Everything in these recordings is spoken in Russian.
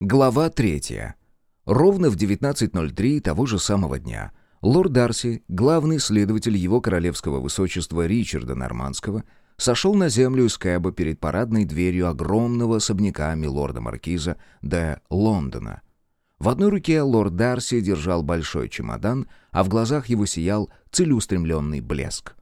Глава третья. Ровно в 19.03 того же самого дня лорд Дарси, главный следователь его королевского высочества Ричарда Нормандского, сошел на землю из кэба перед парадной дверью огромного особняка милорда-маркиза де Лондона. В одной руке лорд Дарси держал большой чемодан, а в глазах его сиял целеустремленный блеск.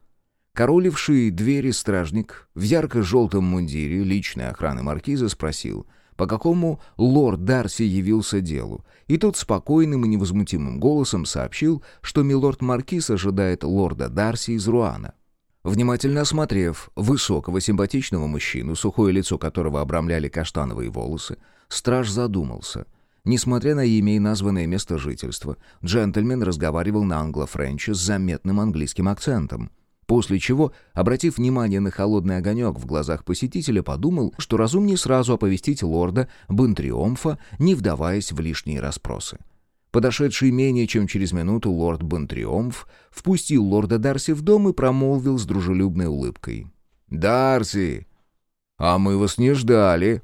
Короливший двери стражник в ярко-желтом мундире личной охраны маркиза спросил — по какому лорд Дарси явился делу, и тот спокойным и невозмутимым голосом сообщил, что милорд Маркиз ожидает лорда Дарси из Руана. Внимательно осмотрев высокого симпатичного мужчину, сухое лицо которого обрамляли каштановые волосы, страж задумался. Несмотря на имя и названное место жительства, джентльмен разговаривал на англо-френче с заметным английским акцентом — После чего, обратив внимание на холодный огонек в глазах посетителя, подумал, что разумнее сразу оповестить лорда Бентриомфа, не вдаваясь в лишние расспросы. Подошедший менее чем через минуту лорд Бентриомф впустил лорда Дарси в дом и промолвил с дружелюбной улыбкой. «Дарси! А мы вас не ждали!»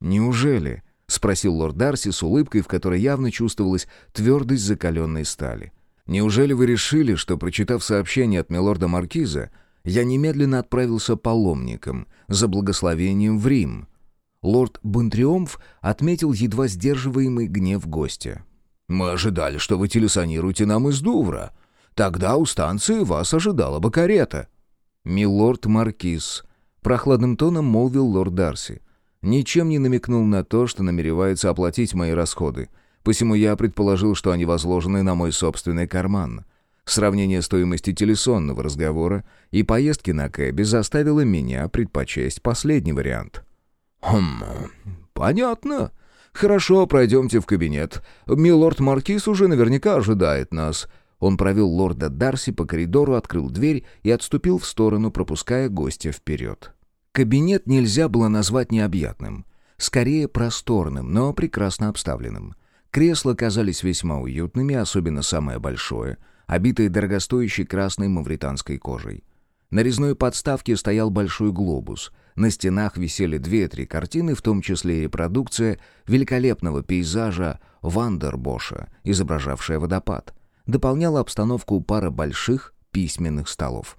«Неужели?» — спросил лорд Дарси с улыбкой, в которой явно чувствовалась твердость закаленной стали. — Неужели вы решили, что, прочитав сообщение от милорда Маркиза, я немедленно отправился паломником за благословением в Рим?» Лорд Бонтриомф отметил едва сдерживаемый гнев гостя. «Мы ожидали, что вы телесонируете нам из Дувра. Тогда у станции вас ожидала бы карета». «Милорд Маркиз», — прохладным тоном молвил лорд Дарси, ничем не намекнул на то, что намеревается оплатить мои расходы — Посему я предположил, что они возложены на мой собственный карман. Сравнение стоимости телесонного разговора и поездки на кэбе заставило меня предпочесть последний вариант. «Хм, понятно. Хорошо, пройдемте в кабинет. Милорд Маркиз уже наверняка ожидает нас». Он провел лорда Дарси по коридору, открыл дверь и отступил в сторону, пропуская гостя вперед. Кабинет нельзя было назвать необъятным. Скорее просторным, но прекрасно обставленным. Кресла казались весьма уютными, особенно самое большое, обитое дорогостоящей красной мавританской кожей. На резной подставке стоял большой глобус. На стенах висели две-три картины, в том числе и репродукция великолепного пейзажа Вандербоша, изображавшая водопад. Дополняла обстановку пара больших письменных столов.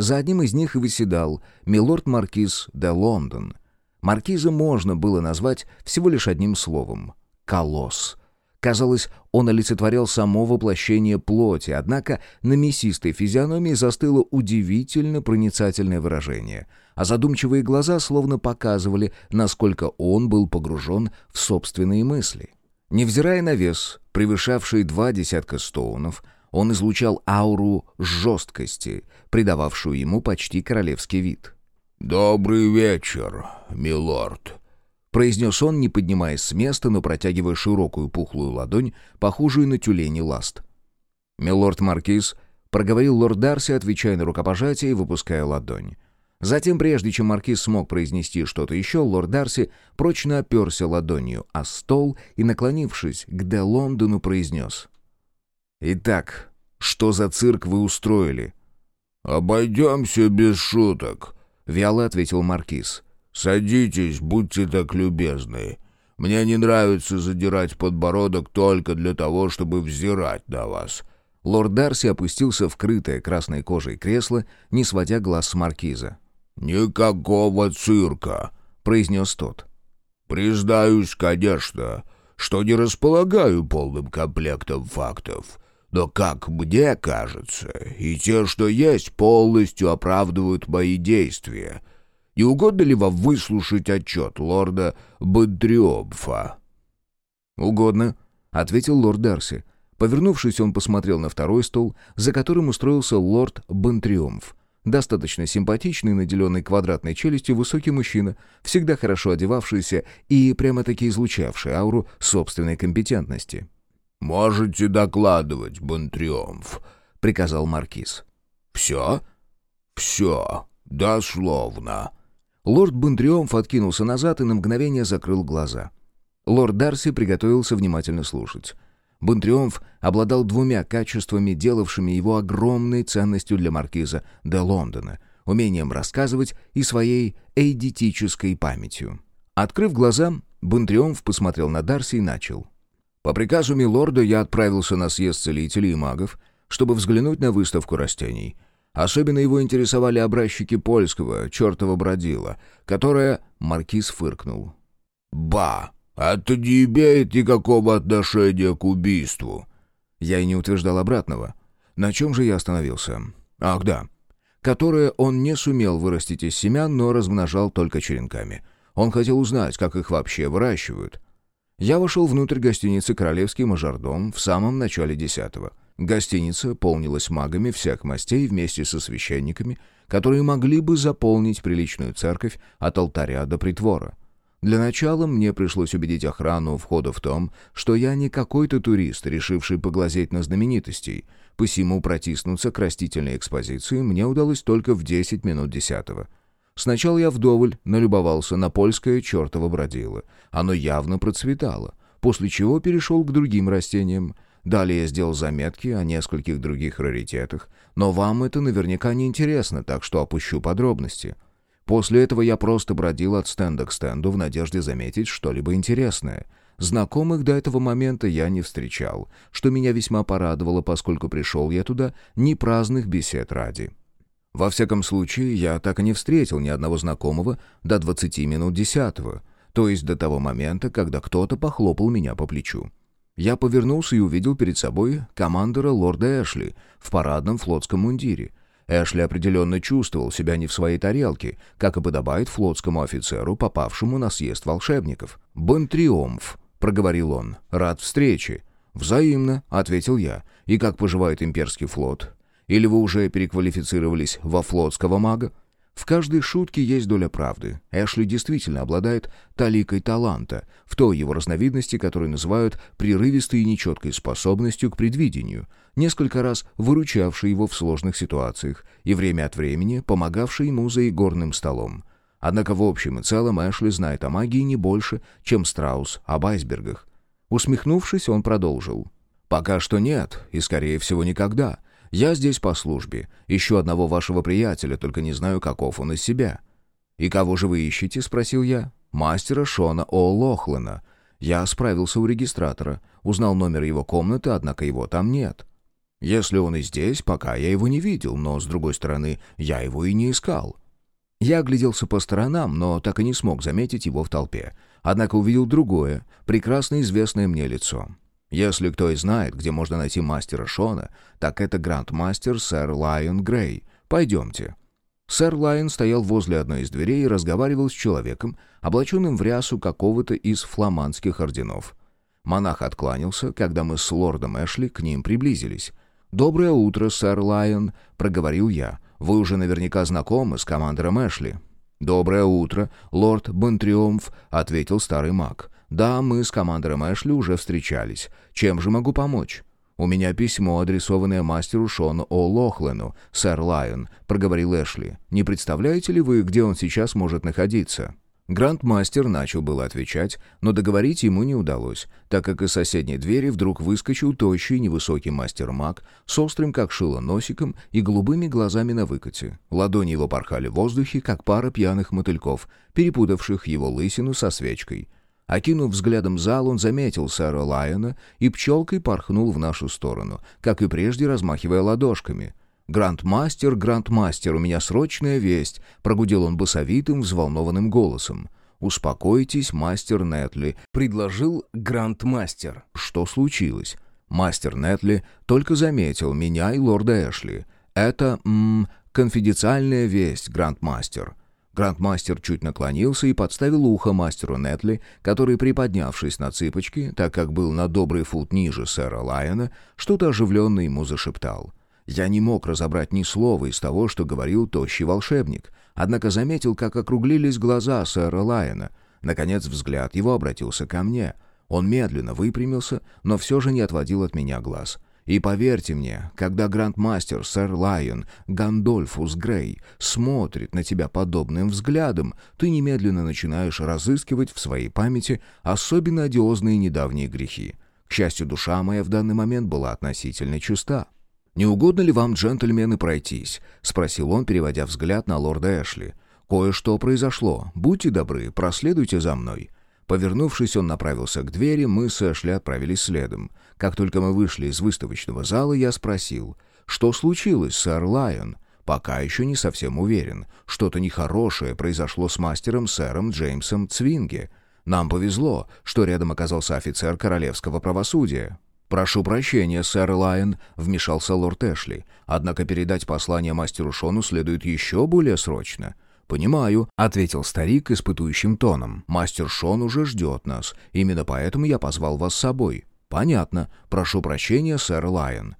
За одним из них и выседал милорд-маркиз де Лондон. Маркиза можно было назвать всего лишь одним словом — колосс. Казалось, он олицетворял само воплощение плоти, однако на мясистой физиономии застыло удивительно проницательное выражение, а задумчивые глаза словно показывали, насколько он был погружен в собственные мысли. Невзирая на вес, превышавший два десятка стоунов, он излучал ауру жесткости, придававшую ему почти королевский вид. «Добрый вечер, милорд», произнес он, не поднимаясь с места, но протягивая широкую пухлую ладонь, похожую на тюлени ласт. «Милорд Маркиз», — проговорил лорд Дарси, отвечая на рукопожатие и выпуская ладонь. Затем, прежде чем Маркиз смог произнести что-то еще, лорд Дарси прочно оперся ладонью о стол и, наклонившись к Де Лондону, произнес. «Итак, что за цирк вы устроили?» «Обойдемся без шуток», — вяло ответил Маркиз. «Садитесь, будьте так любезны. Мне не нравится задирать подбородок только для того, чтобы взирать на вас». Лорд Дарси опустился в крытое красной кожей кресло, не сводя глаз с маркиза. «Никакого цирка», — произнес тот. «Признаюсь, конечно, что не располагаю полным комплектом фактов». Но, как мне кажется, и те, что есть, полностью оправдывают мои действия — не угодно ли вам выслушать отчет лорда Бодриопфа?» «Угодно», — ответил лорд Дарси. Повернувшись, он посмотрел на второй стол, за которым устроился лорд Бентриумф. Достаточно симпатичный, наделенный квадратной челюстью высокий мужчина, всегда хорошо одевавшийся и прямо-таки излучавший ауру собственной компетентности. «Можете докладывать, Бентриумф», — приказал маркиз. «Все?» «Все, дословно», Лорд Бендриомф откинулся назад и на мгновение закрыл глаза. Лорд Дарси приготовился внимательно слушать. Бентриомф обладал двумя качествами, делавшими его огромной ценностью для маркиза де Лондона — умением рассказывать и своей эйдетической памятью. Открыв глаза, Бунтриумф посмотрел на Дарси и начал. «По приказу милорда я отправился на съезд целителей и магов, чтобы взглянуть на выставку растений. Особенно его интересовали образчики польского, чертова бродила, которая...» Маркиз фыркнул. «Ба! Это не имеет никакого отношения к убийству!» Я и не утверждал обратного. На чем же я остановился? Ах, да. Которое он не сумел вырастить из семян, но размножал только черенками. Он хотел узнать, как их вообще выращивают. Я вошел внутрь гостиницы «Королевский мажордом» в самом начале десятого. Гостиница полнилась магами всех мастей вместе со священниками, которые могли бы заполнить приличную церковь от алтаря до притвора. Для начала мне пришлось убедить охрану у входа в том, что я не какой-то турист, решивший поглазеть на знаменитостей. Посему протиснуться к растительной экспозиции мне удалось только в 10 минут десятого. Сначала я вдоволь налюбовался на польское чертово бродило. Оно явно процветало, после чего перешел к другим растениям. Далее я сделал заметки о нескольких других раритетах, но вам это наверняка не интересно, так что опущу подробности. После этого я просто бродил от стенда к стенду в надежде заметить что-либо интересное. Знакомых до этого момента я не встречал, что меня весьма порадовало, поскольку пришел я туда не праздных бесед ради. Во всяком случае, я так и не встретил ни одного знакомого до 20 минут десятого, то есть до того момента, когда кто-то похлопал меня по плечу. Я повернулся и увидел перед собой командора лорда Эшли в парадном флотском мундире. Эшли определенно чувствовал себя не в своей тарелке, как и подобает флотскому офицеру, попавшему на съезд волшебников. «Бон триумф», — проговорил он, — «рад встрече». «Взаимно», — ответил я. «И как поживает имперский флот? Или вы уже переквалифицировались во флотского мага?» В каждой шутке есть доля правды. Эшли действительно обладает таликой таланта, в той его разновидности, которую называют прерывистой и нечеткой способностью к предвидению, несколько раз выручавшей его в сложных ситуациях и время от времени помогавшей ему за игорным столом. Однако в общем и целом Эшли знает о магии не больше, чем Страус об айсбергах. Усмехнувшись, он продолжил. «Пока что нет, и, скорее всего, никогда. Я здесь по службе. Ищу одного вашего приятеля, только не знаю, каков он из себя». «И кого же вы ищете?» — спросил я. «Мастера Шона О. Лохлана. Я справился у регистратора, узнал номер его комнаты, однако его там нет. Если он и здесь, пока я его не видел, но, с другой стороны, я его и не искал». Я огляделся по сторонам, но так и не смог заметить его в толпе. Однако увидел другое, прекрасно известное мне лицо. Если кто и знает, где можно найти мастера Шона, так это грандмастер сэр Лайон Грей. Пойдемте». Сэр Лайон стоял возле одной из дверей и разговаривал с человеком, облаченным в рясу какого-то из фламандских орденов. Монах откланялся, когда мы с лордом Эшли к ним приблизились. «Доброе утро, сэр Лайон», — проговорил я. «Вы уже наверняка знакомы с командором Эшли». «Доброе утро, лорд Бонтриумф», — ответил старый маг. «Да, мы с командором Эшли уже встречались. Чем же могу помочь?» «У меня письмо, адресованное мастеру Шону О. Лохлену, сэр Лайон», — проговорил Эшли. «Не представляете ли вы, где он сейчас может находиться?» Грандмастер начал было отвечать, но договорить ему не удалось, так как из соседней двери вдруг выскочил тощий невысокий мастер-маг с острым как шило носиком и голубыми глазами на выкате. Ладони его порхали в воздухе, как пара пьяных мотыльков, перепутавших его лысину со свечкой. Окинув взглядом зал, он заметил сэра Лайона и пчелкой порхнул в нашу сторону, как и прежде размахивая ладошками. «Грандмастер, грандмастер, у меня срочная весть!» — прогудел он басовитым, взволнованным голосом. «Успокойтесь, мастер Нетли», — предложил грандмастер. «Что случилось?» Мастер Нетли только заметил меня и лорда Эшли. «Это, ммм, конфиденциальная весть, грандмастер». Грандмастер чуть наклонился и подставил ухо мастеру Нетли, который, приподнявшись на цыпочки, так как был на добрый фут ниже сэра Лайона, что-то оживленно ему зашептал. Я не мог разобрать ни слова из того, что говорил тощий волшебник, однако заметил, как округлились глаза сэра Лайона. Наконец взгляд его обратился ко мне. Он медленно выпрямился, но все же не отводил от меня глаз — и поверьте мне, когда грандмастер сэр Лайон Гандольфус Грей смотрит на тебя подобным взглядом, ты немедленно начинаешь разыскивать в своей памяти особенно одиозные недавние грехи. К счастью, душа моя в данный момент была относительно чиста. «Не угодно ли вам, джентльмены, пройтись?» — спросил он, переводя взгляд на лорда Эшли. «Кое-что произошло. Будьте добры, проследуйте за мной». Повернувшись, он направился к двери, мы с Эшли отправились следом. Как только мы вышли из выставочного зала, я спросил, что случилось, сэр Лайон? Пока еще не совсем уверен. Что-то нехорошее произошло с мастером сэром Джеймсом Цвинге. Нам повезло, что рядом оказался офицер королевского правосудия. «Прошу прощения, сэр Лайон», — вмешался лорд Эшли. «Однако передать послание мастеру Шону следует еще более срочно». «Понимаю», — ответил старик испытующим тоном. «Мастер Шон уже ждет нас. Именно поэтому я позвал вас с собой». «Понятно. Прошу прощения, сэр Лайон».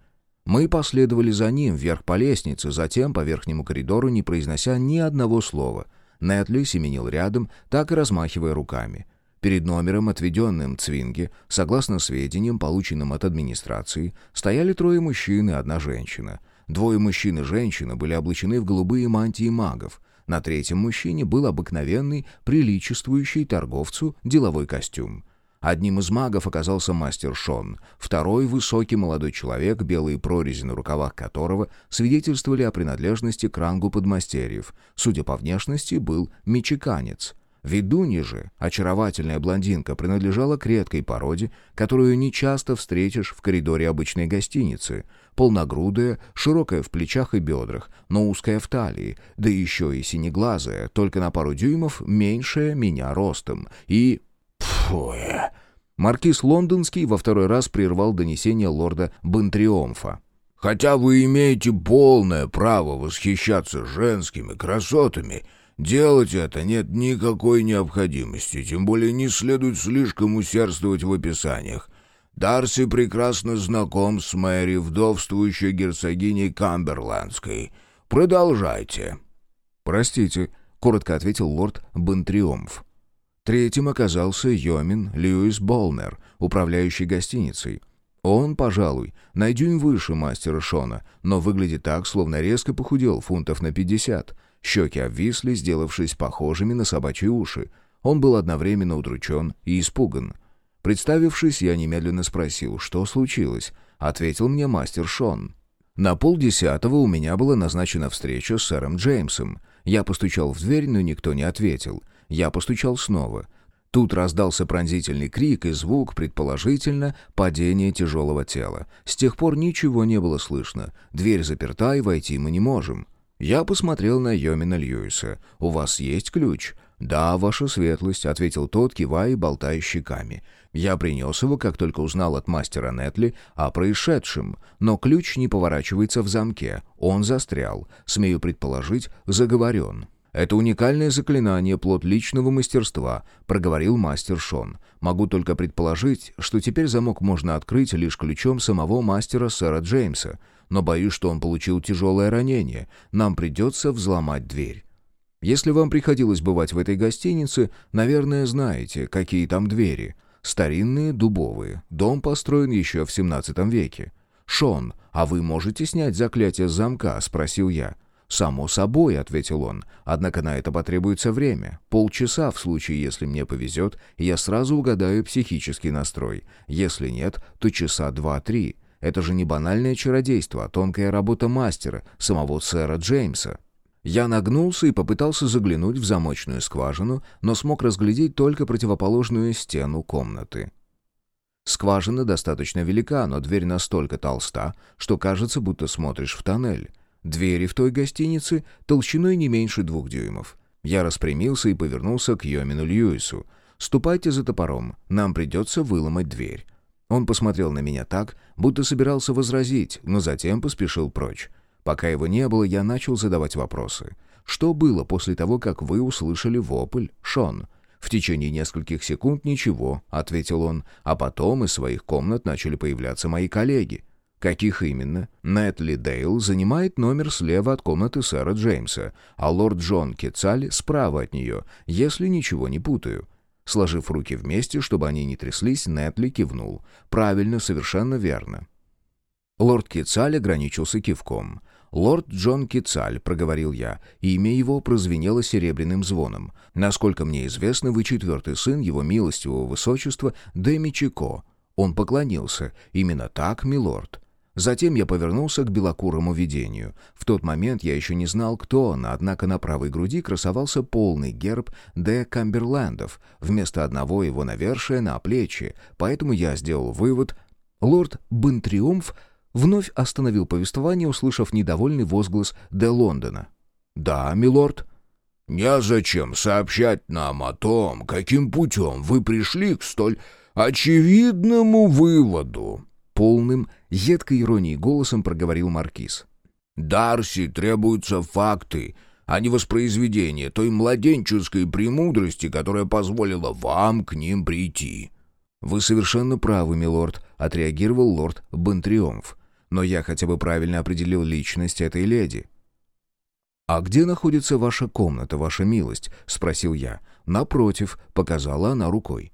Мы последовали за ним вверх по лестнице, затем по верхнему коридору, не произнося ни одного слова. Нетли семенил рядом, так и размахивая руками. Перед номером, отведенным Цвинге, согласно сведениям, полученным от администрации, стояли трое мужчин и одна женщина. Двое мужчин и женщина были облачены в голубые мантии магов. На третьем мужчине был обыкновенный, приличествующий торговцу деловой костюм. Одним из магов оказался мастер Шон, второй — высокий молодой человек, белые прорези на рукавах которого свидетельствовали о принадлежности к рангу подмастерьев. Судя по внешности, был мечеканец. Ведунья же, очаровательная блондинка, принадлежала к редкой породе, которую не часто встретишь в коридоре обычной гостиницы. Полногрудая, широкая в плечах и бедрах, но узкая в талии, да еще и синеглазая, только на пару дюймов меньшая меня ростом, и Фуэ. Маркиз Лондонский во второй раз прервал донесение лорда Бентриомфа. «Хотя вы имеете полное право восхищаться женскими красотами, делать это нет никакой необходимости, тем более не следует слишком усердствовать в описаниях. Дарси прекрасно знаком с Мэри, вдовствующей герцогиней Камберландской. Продолжайте». «Простите», — коротко ответил лорд Бентриомф. Третьим оказался Йомин Льюис Болнер, управляющий гостиницей. Он, пожалуй, на дюйм выше мастера Шона, но выглядит так, словно резко похудел фунтов на пятьдесят. Щеки обвисли, сделавшись похожими на собачьи уши. Он был одновременно удручен и испуган. Представившись, я немедленно спросил, что случилось. Ответил мне мастер Шон. На полдесятого у меня была назначена встреча с сэром Джеймсом. Я постучал в дверь, но никто не ответил — я постучал снова. Тут раздался пронзительный крик и звук, предположительно, падения тяжелого тела. С тех пор ничего не было слышно. Дверь заперта, и войти мы не можем. Я посмотрел на Йомина Льюиса. «У вас есть ключ?» «Да, ваша светлость», — ответил тот, кивая и болтая щеками. «Я принес его, как только узнал от мастера Нетли о происшедшем. Но ключ не поворачивается в замке. Он застрял. Смею предположить, заговорен». «Это уникальное заклинание, плод личного мастерства», — проговорил мастер Шон. «Могу только предположить, что теперь замок можно открыть лишь ключом самого мастера сэра Джеймса, но боюсь, что он получил тяжелое ранение. Нам придется взломать дверь». Если вам приходилось бывать в этой гостинице, наверное, знаете, какие там двери. Старинные, дубовые. Дом построен еще в 17 веке. «Шон, а вы можете снять заклятие с замка?» — спросил я. «Само собой», — ответил он. «Однако на это потребуется время. Полчаса в случае, если мне повезет, я сразу угадаю психический настрой. Если нет, то часа два-три. Это же не банальное чародейство, а тонкая работа мастера, самого сэра Джеймса». Я нагнулся и попытался заглянуть в замочную скважину, но смог разглядеть только противоположную стену комнаты. Скважина достаточно велика, но дверь настолько толста, что кажется, будто смотришь в тоннель. Двери в той гостинице толщиной не меньше двух дюймов. Я распрямился и повернулся к Йомину Льюису. «Ступайте за топором, нам придется выломать дверь». Он посмотрел на меня так, будто собирался возразить, но затем поспешил прочь. Пока его не было, я начал задавать вопросы. «Что было после того, как вы услышали вопль, Шон?» «В течение нескольких секунд ничего», — ответил он, «а потом из своих комнат начали появляться мои коллеги. Каких именно? Нетли Дейл занимает номер слева от комнаты сэра Джеймса, а лорд Джон Кецаль справа от нее, если ничего не путаю. Сложив руки вместе, чтобы они не тряслись, Нетли кивнул. «Правильно, совершенно верно». Лорд Кицаль ограничился кивком. «Лорд Джон Кицаль», — проговорил я, имя его прозвенело серебряным звоном. «Насколько мне известно, вы четвертый сын его милостивого высочества Дэми Чико». Он поклонился. «Именно так, милорд». Затем я повернулся к белокурому видению. В тот момент я еще не знал, кто он, однако на правой груди красовался полный герб Де Камберлендов, вместо одного его навершия на плечи, поэтому я сделал вывод. Лорд Бентриумф вновь остановил повествование, услышав недовольный возглас Де Лондона. «Да, милорд». «Незачем сообщать нам о том, каким путем вы пришли к столь очевидному выводу», полным, едкой иронией голосом проговорил Маркиз. «Дарси требуются факты, а не воспроизведение той младенческой премудрости, которая позволила вам к ним прийти». «Вы совершенно правы, милорд», — отреагировал лорд Бентриомф. «Но я хотя бы правильно определил личность этой леди». «А где находится ваша комната, ваша милость?» — спросил я. «Напротив», — показала она рукой.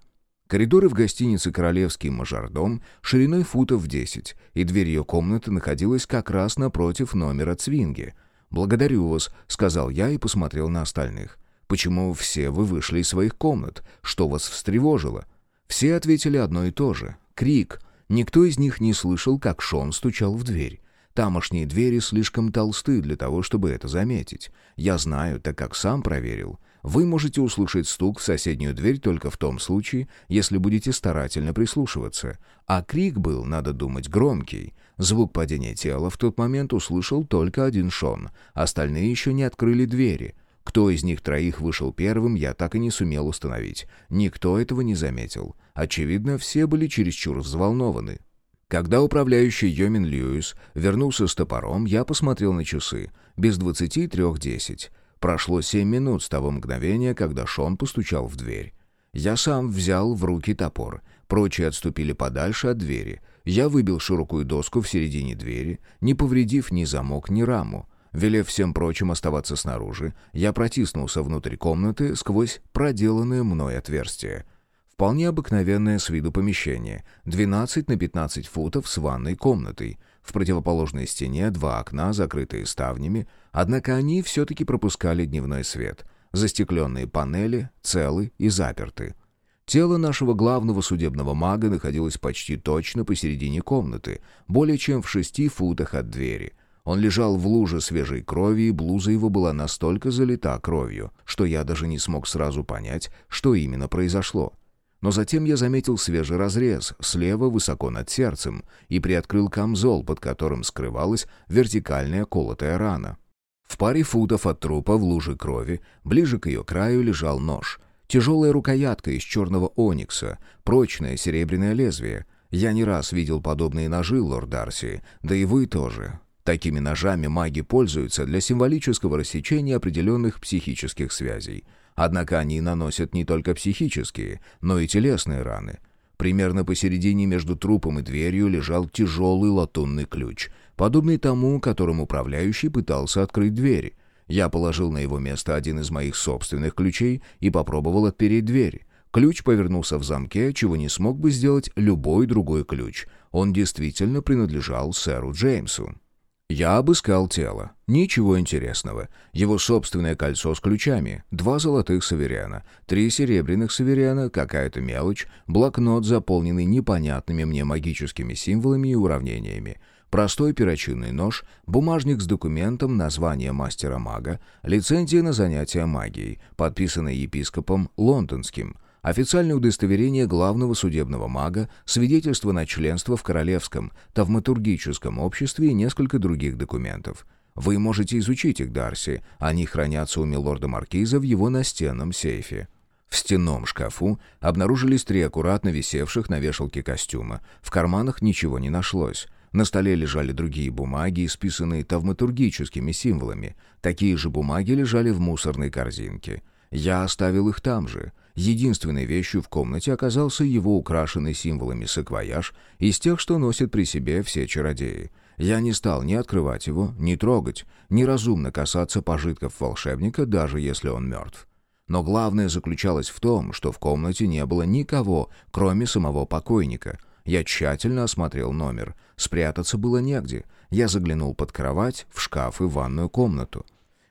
Коридоры в гостинице «Королевский мажордом» шириной футов в 10, и дверь ее комнаты находилась как раз напротив номера Цвинги. «Благодарю вас», — сказал я и посмотрел на остальных. «Почему все вы вышли из своих комнат? Что вас встревожило?» Все ответили одно и то же. Крик. Никто из них не слышал, как Шон стучал в дверь. Тамошние двери слишком толсты для того, чтобы это заметить. Я знаю, так как сам проверил. Вы можете услышать стук в соседнюю дверь только в том случае, если будете старательно прислушиваться. А крик был, надо думать, громкий. Звук падения тела в тот момент услышал только один Шон. Остальные еще не открыли двери. Кто из них троих вышел первым, я так и не сумел установить. Никто этого не заметил. Очевидно, все были чересчур взволнованы. Когда управляющий Йомин Льюис вернулся с топором, я посмотрел на часы. Без двадцати трех десять. Прошло семь минут с того мгновения, когда Шон постучал в дверь. Я сам взял в руки топор. Прочие отступили подальше от двери. Я выбил широкую доску в середине двери, не повредив ни замок, ни раму. Велев всем прочим оставаться снаружи, я протиснулся внутрь комнаты сквозь проделанное мной отверстие. Вполне обыкновенное с виду помещение, 12 на 15 футов с ванной комнатой. В противоположной стене два окна, закрытые ставнями, однако они все-таки пропускали дневной свет. Застекленные панели целы и заперты. Тело нашего главного судебного мага находилось почти точно посередине комнаты, более чем в шести футах от двери. Он лежал в луже свежей крови, и блуза его была настолько залита кровью, что я даже не смог сразу понять, что именно произошло. Но затем я заметил свежий разрез, слева высоко над сердцем, и приоткрыл камзол, под которым скрывалась вертикальная колотая рана. В паре футов от трупа в луже крови, ближе к ее краю, лежал нож. Тяжелая рукоятка из черного оникса, прочное серебряное лезвие. Я не раз видел подобные ножи, лорд Дарси, да и вы тоже. Такими ножами маги пользуются для символического рассечения определенных психических связей — Однако они наносят не только психические, но и телесные раны. Примерно посередине между трупом и дверью лежал тяжелый латунный ключ, подобный тому, которым управляющий пытался открыть дверь. Я положил на его место один из моих собственных ключей и попробовал отпереть дверь. Ключ повернулся в замке, чего не смог бы сделать любой другой ключ. Он действительно принадлежал сэру Джеймсу. Я обыскал тело. Ничего интересного. Его собственное кольцо с ключами, два золотых саверяна, три серебряных саверяна, какая-то мелочь, блокнот, заполненный непонятными мне магическими символами и уравнениями, простой перочинный нож, бумажник с документом, название мастера-мага, лицензия на занятия магией, подписанная епископом Лондонским, официальное удостоверение главного судебного мага, свидетельство на членство в Королевском Тавматургическом обществе и несколько других документов. Вы можете изучить их, Дарси, они хранятся у милорда-маркиза в его настенном сейфе. В стенном шкафу обнаружились три аккуратно висевших на вешалке костюма. В карманах ничего не нашлось. На столе лежали другие бумаги, исписанные тавматургическими символами. Такие же бумаги лежали в мусорной корзинке. Я оставил их там же. Единственной вещью в комнате оказался его украшенный символами саквояж из тех, что носят при себе все чародеи. Я не стал ни открывать его, ни трогать, ни разумно касаться пожитков волшебника, даже если он мертв. Но главное заключалось в том, что в комнате не было никого, кроме самого покойника. Я тщательно осмотрел номер. Спрятаться было негде. Я заглянул под кровать, в шкаф и ванную комнату.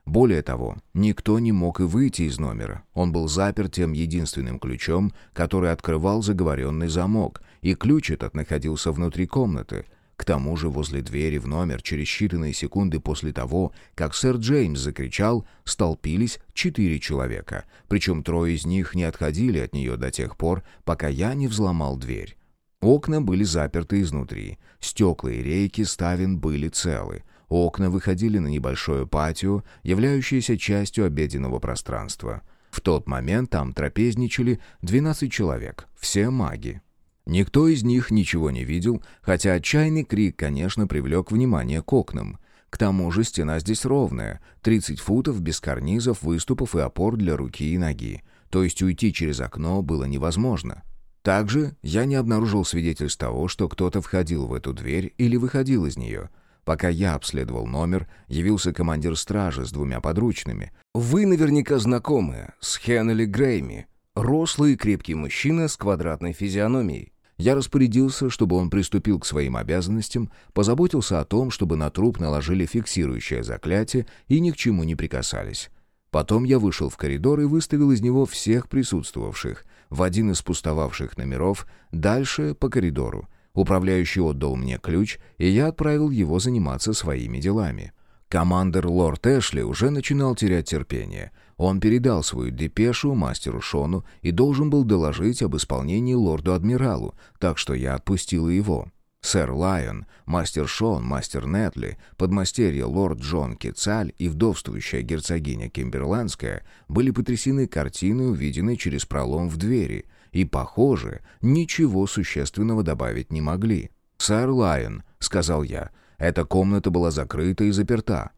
Более того, никто не мог и выйти из номера. Он был заперт тем единственным ключом, который открывал заговоренный замок, и ключ этот находился внутри комнаты. К тому же возле двери в номер через считанные секунды после того, как сэр Джеймс закричал, столпились четыре человека. Причем трое из них не отходили от нее до тех пор, пока я не взломал дверь. Окна были заперты изнутри. Стекла и рейки ставен были целы. Окна выходили на небольшое патио, являющееся частью обеденного пространства. В тот момент там трапезничали 12 человек, все маги. Никто из них ничего не видел, хотя отчаянный крик, конечно, привлек внимание к окнам. К тому же стена здесь ровная, 30 футов без карнизов, выступов и опор для руки и ноги. То есть уйти через окно было невозможно. Также я не обнаружил свидетельств того, что кто-то входил в эту дверь или выходил из нее. Пока я обследовал номер, явился командир стражи с двумя подручными. Вы наверняка знакомы с Хеннели Грейми, рослый и крепкий мужчина с квадратной физиономией. Я распорядился, чтобы он приступил к своим обязанностям, позаботился о том, чтобы на труп наложили фиксирующее заклятие и ни к чему не прикасались. Потом я вышел в коридор и выставил из него всех присутствовавших в один из пустовавших номеров, дальше по коридору. Управляющий отдал мне ключ, и я отправил его заниматься своими делами. Командер лорд Эшли уже начинал терять терпение. Он передал свою депешу мастеру Шону и должен был доложить об исполнении лорду-адмиралу, так что я отпустил его. Сэр Лайон, мастер Шон, мастер Нетли, подмастерье лорд Джон Кецаль и вдовствующая герцогиня Кимберландская были потрясены картиной, увиденной через пролом в двери, и, похоже, ничего существенного добавить не могли. «Сэр Лайон», — сказал я, эта комната была закрыта и заперта.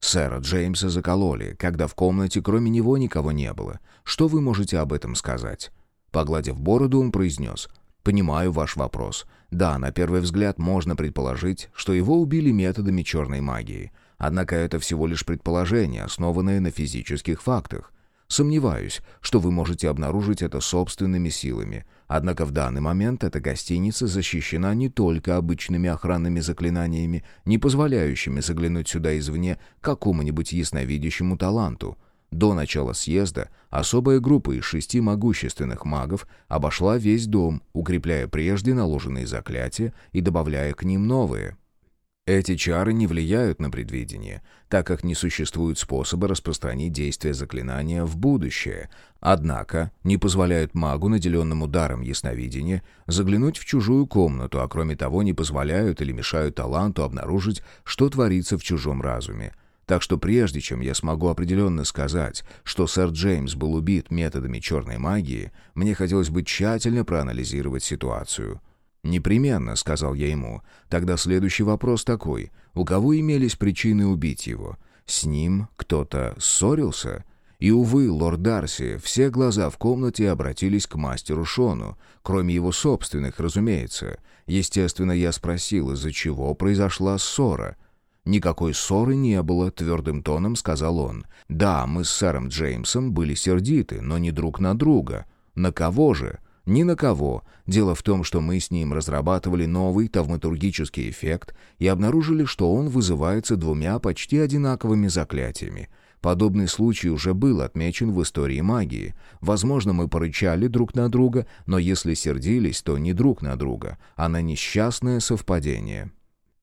Сэра Джеймса закололи, когда в комнате кроме него никого не было. Что вы можете об этом сказать?» Погладив бороду, он произнес. «Понимаю ваш вопрос. Да, на первый взгляд можно предположить, что его убили методами черной магии. Однако это всего лишь предположение, основанное на физических фактах. Сомневаюсь, что вы можете обнаружить это собственными силами. Однако в данный момент эта гостиница защищена не только обычными охранными заклинаниями, не позволяющими заглянуть сюда извне какому-нибудь ясновидящему таланту. До начала съезда особая группа из шести могущественных магов обошла весь дом, укрепляя прежде наложенные заклятия и добавляя к ним новые. Эти чары не влияют на предвидение, так как не существует способа распространить действие заклинания в будущее, однако не позволяют магу, наделенному даром ясновидения, заглянуть в чужую комнату, а кроме того не позволяют или мешают таланту обнаружить, что творится в чужом разуме. Так что прежде чем я смогу определенно сказать, что сэр Джеймс был убит методами черной магии, мне хотелось бы тщательно проанализировать ситуацию. «Непременно», — сказал я ему. «Тогда следующий вопрос такой. У кого имелись причины убить его? С ним кто-то ссорился?» И, увы, лорд Дарси, все глаза в комнате обратились к мастеру Шону, кроме его собственных, разумеется. Естественно, я спросил, из-за чего произошла ссора. «Никакой ссоры не было», — твердым тоном сказал он. «Да, мы с сэром Джеймсом были сердиты, но не друг на друга. На кого же? Ни на кого. Дело в том, что мы с ним разрабатывали новый тавматургический эффект и обнаружили, что он вызывается двумя почти одинаковыми заклятиями. Подобный случай уже был отмечен в истории магии. Возможно, мы порычали друг на друга, но если сердились, то не друг на друга, а на несчастное совпадение.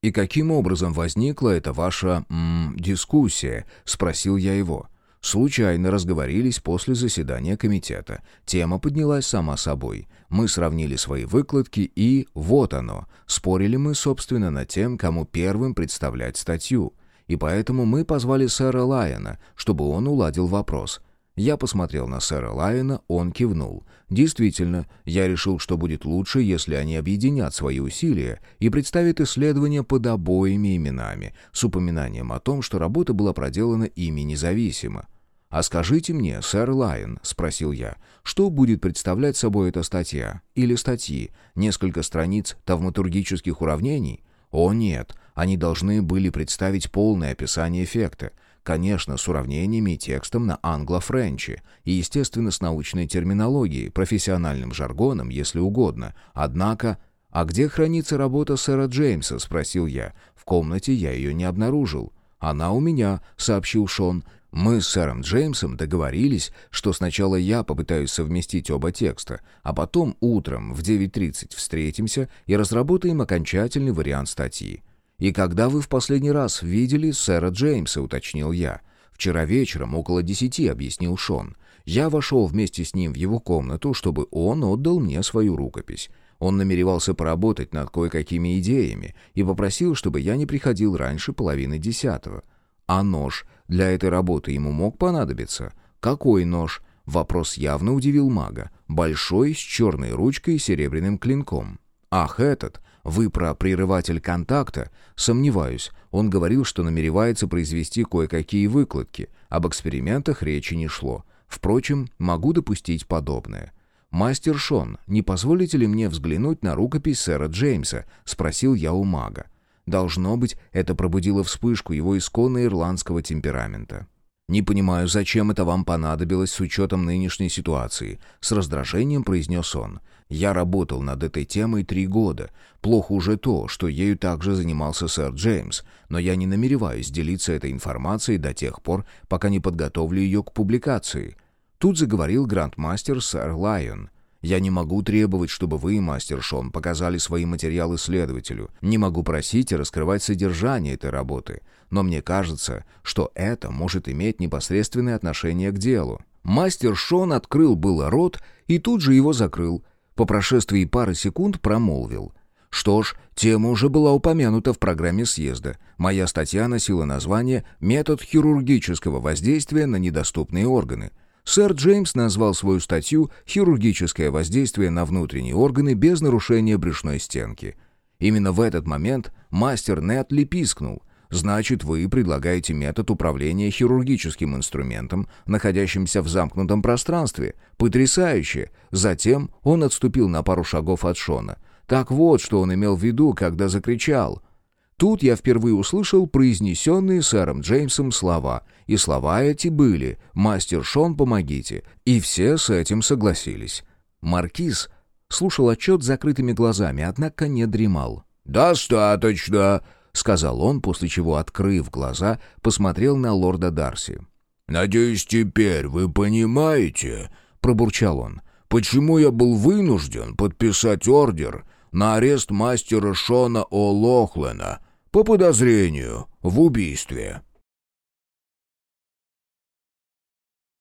«И каким образом возникла эта ваша... М, дискуссия?» — спросил я его. Случайно разговорились после заседания комитета. Тема поднялась сама собой. Мы сравнили свои выкладки и... Вот оно. Спорили мы, собственно, над тем, кому первым представлять статью. И поэтому мы позвали сэра Лайона, чтобы он уладил вопрос. Я посмотрел на сэра Лайона, он кивнул. Действительно, я решил, что будет лучше, если они объединят свои усилия и представят исследования под обоими именами, с упоминанием о том, что работа была проделана ими независимо. «А скажите мне, сэр Лайон», — спросил я, — «что будет представлять собой эта статья? Или статьи? Несколько страниц тавматургических уравнений?» «О нет, они должны были представить полное описание эффекта. Конечно, с уравнениями и текстом на англо-френче, и, естественно, с научной терминологией, профессиональным жаргоном, если угодно. Однако... «А где хранится работа сэра Джеймса?» — спросил я. «В комнате я ее не обнаружил». «Она у меня», — сообщил Шон. Мы с сэром Джеймсом договорились, что сначала я попытаюсь совместить оба текста, а потом утром в 9.30 встретимся и разработаем окончательный вариант статьи. «И когда вы в последний раз видели сэра Джеймса?» — уточнил я. «Вчера вечером, около десяти», — объяснил Шон. Я вошел вместе с ним в его комнату, чтобы он отдал мне свою рукопись. Он намеревался поработать над кое-какими идеями и попросил, чтобы я не приходил раньше половины десятого. А нож для этой работы ему мог понадобиться. Какой нож? Вопрос явно удивил мага. Большой, с черной ручкой и серебряным клинком. Ах, этот! Вы про прерыватель контакта? Сомневаюсь. Он говорил, что намеревается произвести кое-какие выкладки. Об экспериментах речи не шло. Впрочем, могу допустить подобное. «Мастер Шон, не позволите ли мне взглянуть на рукопись сэра Джеймса?» — спросил я у мага. Должно быть, это пробудило вспышку его исконно ирландского темперамента. «Не понимаю, зачем это вам понадобилось с учетом нынешней ситуации», — с раздражением произнес он. «Я работал над этой темой три года. Плохо уже то, что ею также занимался сэр Джеймс, но я не намереваюсь делиться этой информацией до тех пор, пока не подготовлю ее к публикации». Тут заговорил грандмастер сэр Лайон. Я не могу требовать, чтобы вы, мастер Шон, показали свои материалы следователю. Не могу просить и раскрывать содержание этой работы. Но мне кажется, что это может иметь непосредственное отношение к делу. Мастер Шон открыл было рот и тут же его закрыл. По прошествии пары секунд промолвил. Что ж, тема уже была упомянута в программе съезда. Моя статья носила название «Метод хирургического воздействия на недоступные органы». Сэр Джеймс назвал свою статью «Хирургическое воздействие на внутренние органы без нарушения брюшной стенки». Именно в этот момент мастер Нетли пискнул. «Значит, вы предлагаете метод управления хирургическим инструментом, находящимся в замкнутом пространстве. Потрясающе!» Затем он отступил на пару шагов от Шона. Так вот, что он имел в виду, когда закричал – Тут я впервые услышал произнесенные сэром Джеймсом слова, и слова эти были «Мастер Шон, помогите», и все с этим согласились. Маркиз слушал отчет закрытыми глазами, однако не дремал. «Достаточно», — сказал он, после чего, открыв глаза, посмотрел на лорда Дарси. «Надеюсь, теперь вы понимаете», — пробурчал он, «почему я был вынужден подписать ордер на арест мастера Шона О'Лохлена по подозрению в убийстве».